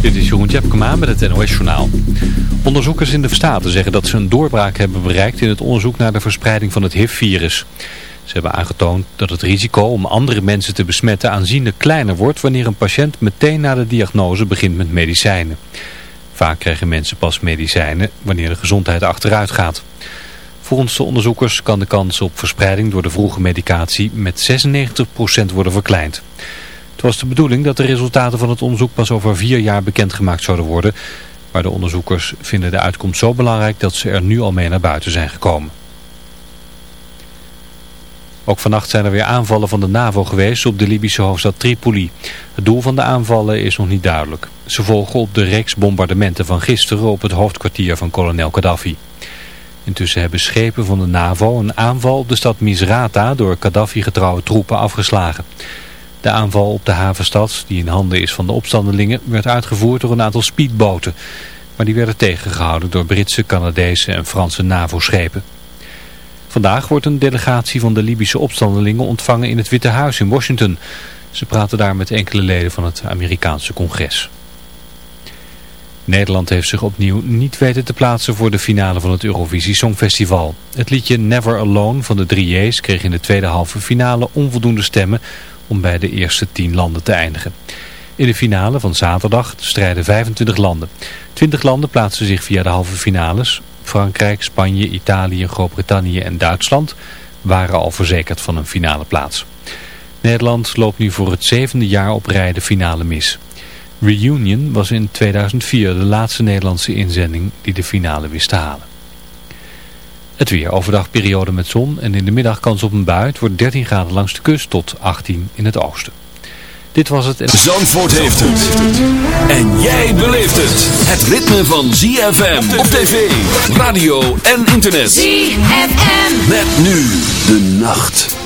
Dit is Jeroen Tjepkema met het NOS Journaal. Onderzoekers in de Staten zeggen dat ze een doorbraak hebben bereikt in het onderzoek naar de verspreiding van het HIV-virus. Ze hebben aangetoond dat het risico om andere mensen te besmetten aanzienlijk kleiner wordt wanneer een patiënt meteen na de diagnose begint met medicijnen. Vaak krijgen mensen pas medicijnen wanneer de gezondheid achteruit gaat. Volgens de onderzoekers kan de kans op verspreiding door de vroege medicatie met 96% worden verkleind. Het was de bedoeling dat de resultaten van het onderzoek pas over vier jaar bekendgemaakt zouden worden. Maar de onderzoekers vinden de uitkomst zo belangrijk dat ze er nu al mee naar buiten zijn gekomen. Ook vannacht zijn er weer aanvallen van de NAVO geweest op de Libische hoofdstad Tripoli. Het doel van de aanvallen is nog niet duidelijk. Ze volgen op de reeks bombardementen van gisteren op het hoofdkwartier van kolonel Gaddafi. Intussen hebben schepen van de NAVO een aanval op de stad Misrata door Gaddafi-getrouwe troepen afgeslagen. De aanval op de havenstad, die in handen is van de opstandelingen, werd uitgevoerd door een aantal speedboten. Maar die werden tegengehouden door Britse, Canadese en Franse NAVO-schepen. Vandaag wordt een delegatie van de Libische opstandelingen ontvangen in het Witte Huis in Washington. Ze praten daar met enkele leden van het Amerikaanse congres. Nederland heeft zich opnieuw niet weten te plaatsen voor de finale van het Eurovisie Songfestival. Het liedje Never Alone van de 3J's kreeg in de tweede halve finale onvoldoende stemmen om bij de eerste 10 landen te eindigen. In de finale van zaterdag strijden 25 landen. 20 landen plaatsen zich via de halve finales. Frankrijk, Spanje, Italië, Groot-Brittannië en Duitsland waren al verzekerd van een finale plaats. Nederland loopt nu voor het zevende jaar op rij de finale mis. Reunion was in 2004 de laatste Nederlandse inzending die de finale wist te halen. Het weer overdag periode met zon en in de middag kans op een bui. Het wordt 13 graden langs de kust tot 18 in het oosten. Dit was het... Zandvoort heeft het. En jij beleeft het. Het ritme van ZFM op tv, radio en internet. ZFM. Met nu de nacht.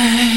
mij.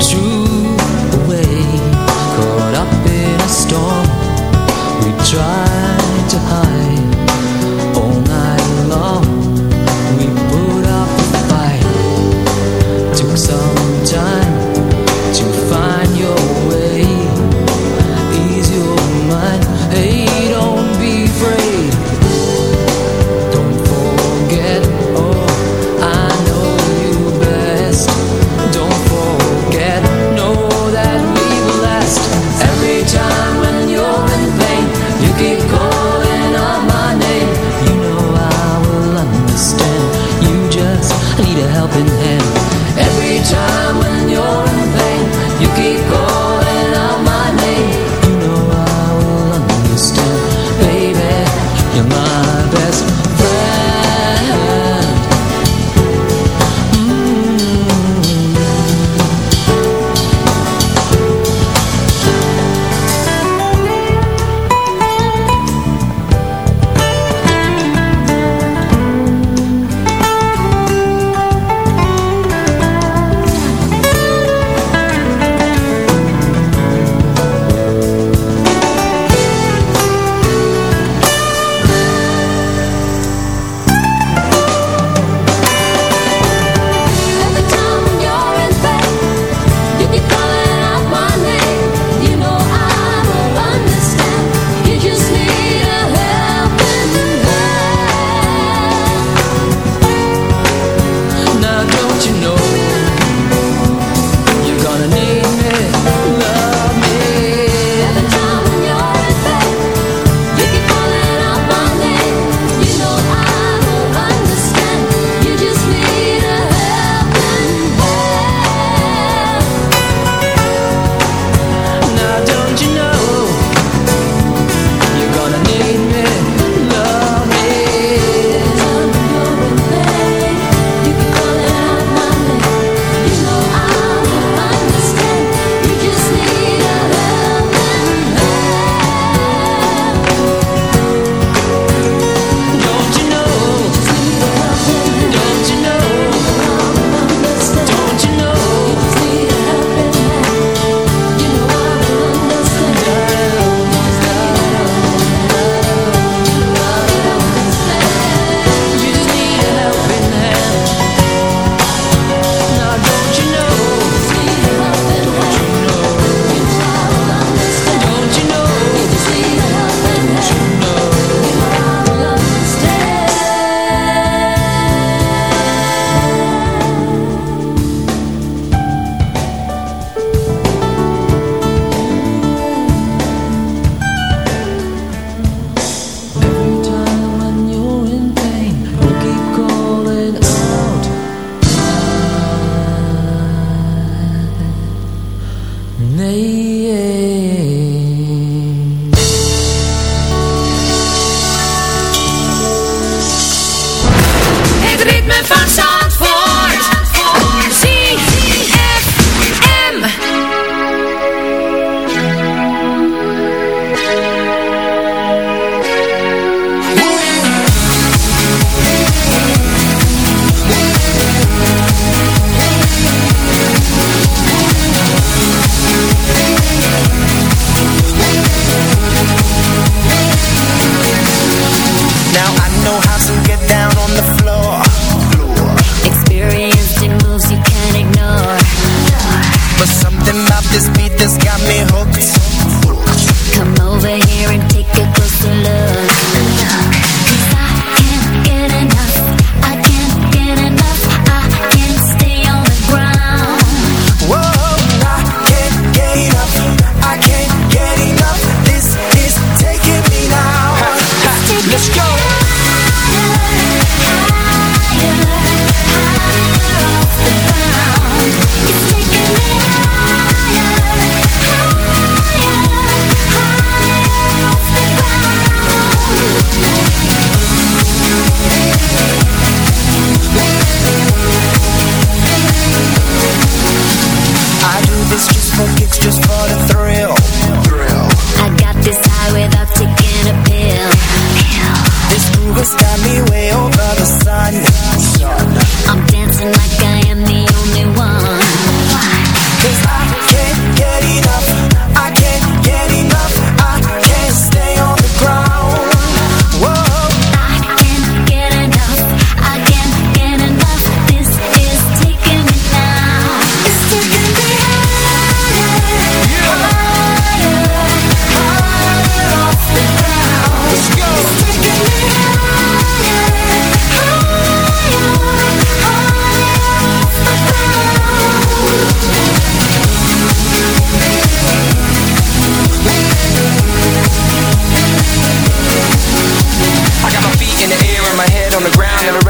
true.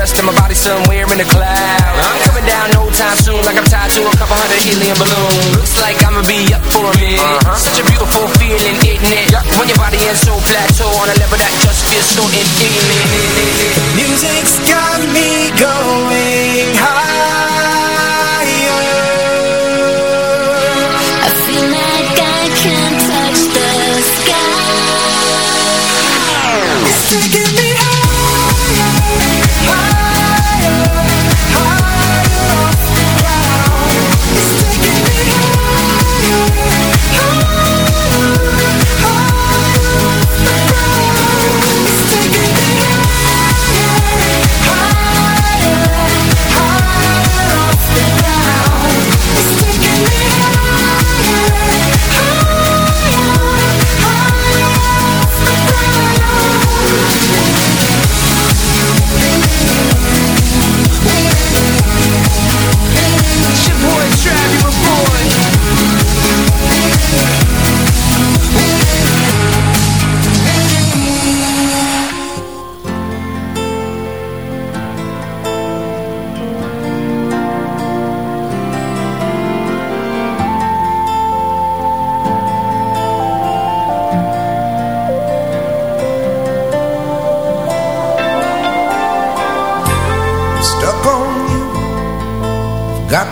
crushed and my body somewhere in the cloud. I'm coming down no time soon like I'm tied to a couple hundred helium balloons. Looks like I'ma be up for a minute. Uh-huh. Such a beautiful feeling, isn't it? When your body is so plateau on a level that just feels so infinite. Music's got me going higher. I feel like I can touch the sky. It's taking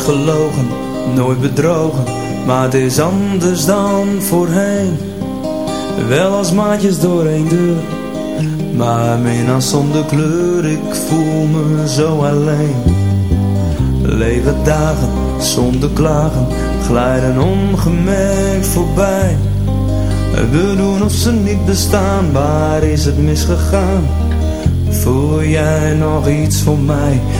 gelogen, nooit bedrogen, maar het is anders dan voorheen. Wel als maatjes door een deur, maar mina zonder kleur, ik voel me zo alleen. Leven dagen zonder klagen, glijden ongemerkt voorbij. We doen of ze niet bestaan, waar is het misgegaan? Voel jij nog iets voor mij?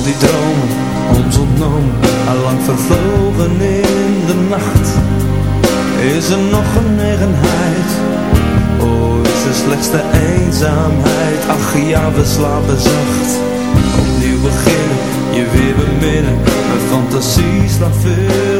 Al die dromen, ons ontnomen, allang vervlogen in de nacht. Is er nog genegenheid? Oh, is er slechts de eenzaamheid? Ach ja, we slapen zacht. Opnieuw beginnen, je weer beminnen. Mijn fantasie slaat veel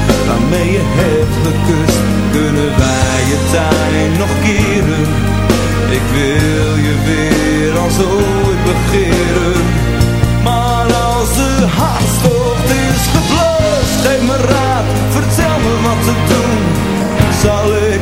waarmee je hebt gekust. Kunnen wij je tijd nog keren? Ik wil je weer als ooit begeren. Maar als de hartstocht is geblust, geef me raad, vertel me wat te doen. Zal ik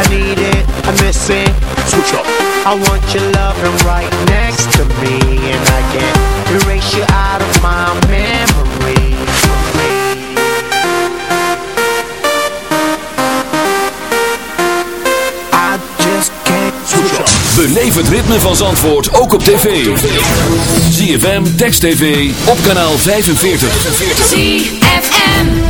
I need it, I miss it. Switch up. I want your loving right next to me, and I can't erase you out of my memory. I just can't Switch up. Beleef het ritme van Zandvoort ook op tv. ZFM, Text TV, op kanaal 45. ZFM.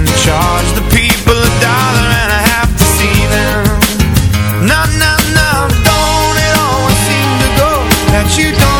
and charge the people a dollar and a half to see them. No, no, no, don't it always seem to go that you don't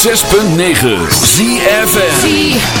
106.9 ZFM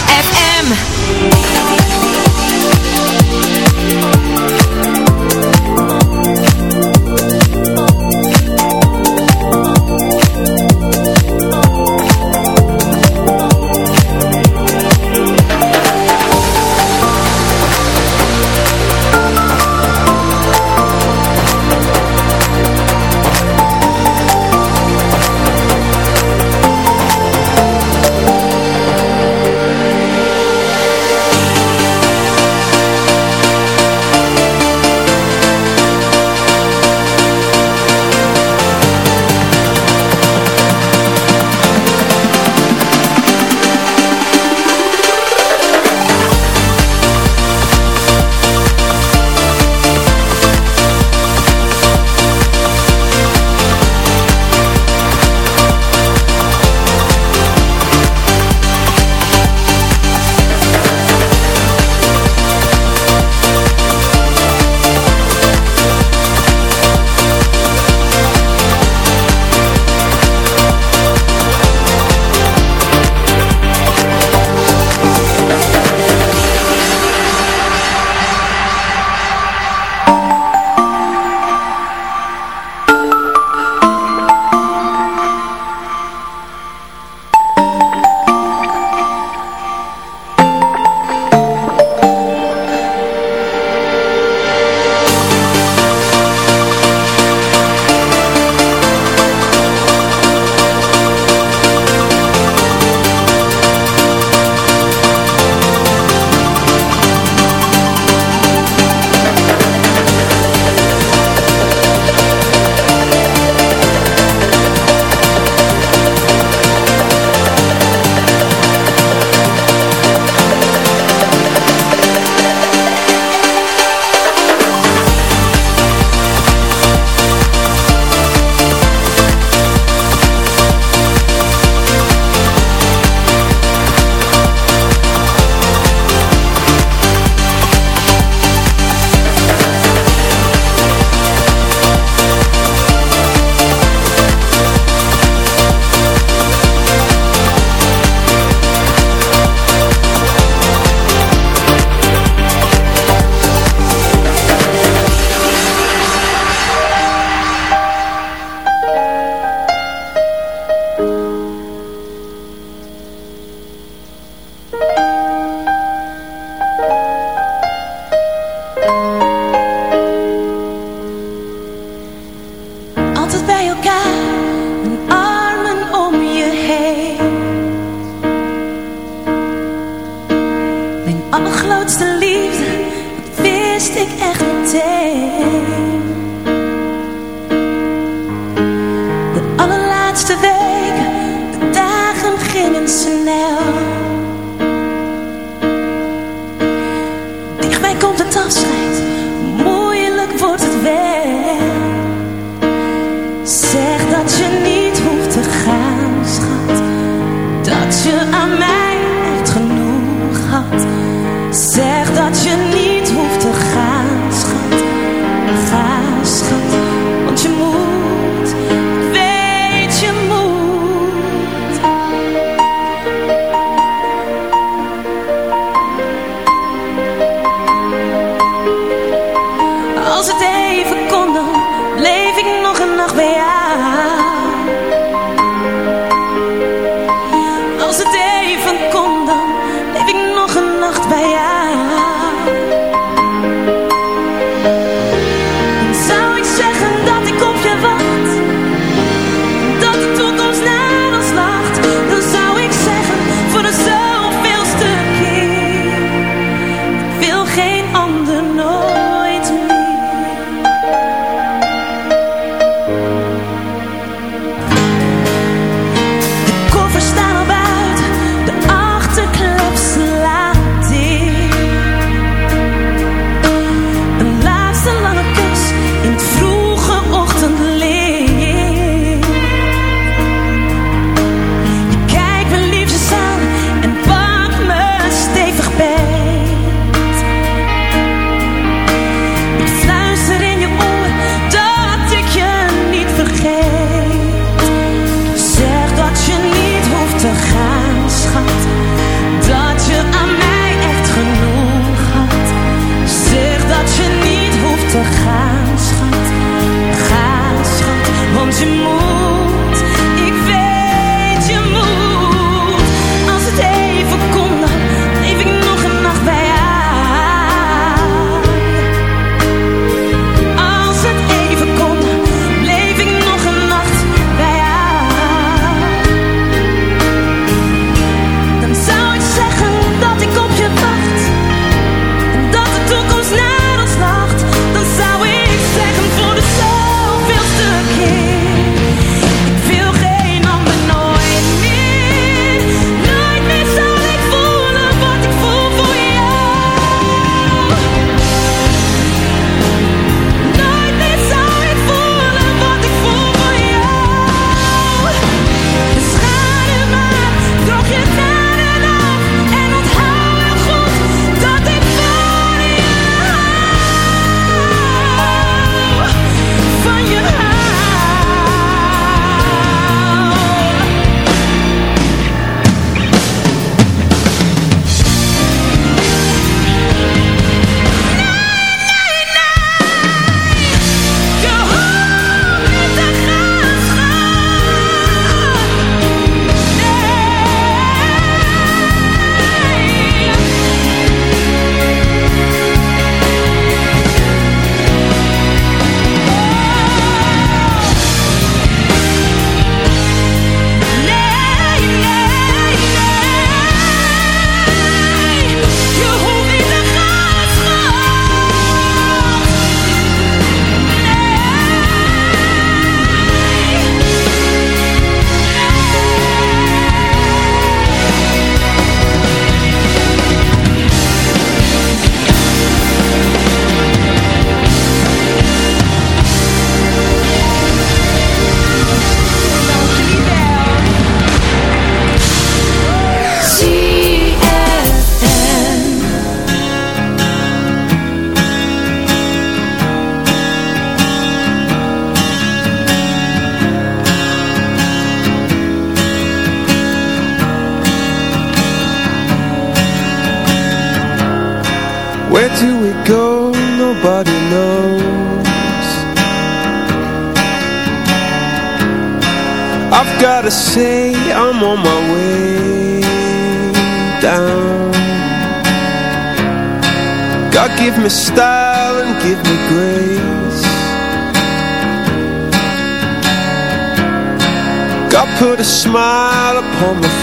God put a smile upon my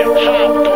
hip hop,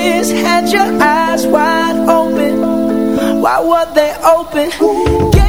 years had your eyes wide open. Why were they open?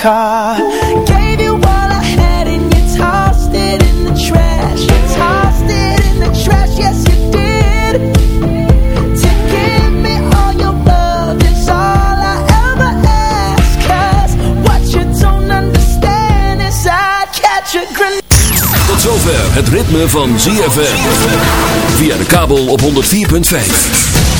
Gave you all and in the trash. In the trash, yes did. Tot zover het ritme van ZFM Via de kabel op 104.5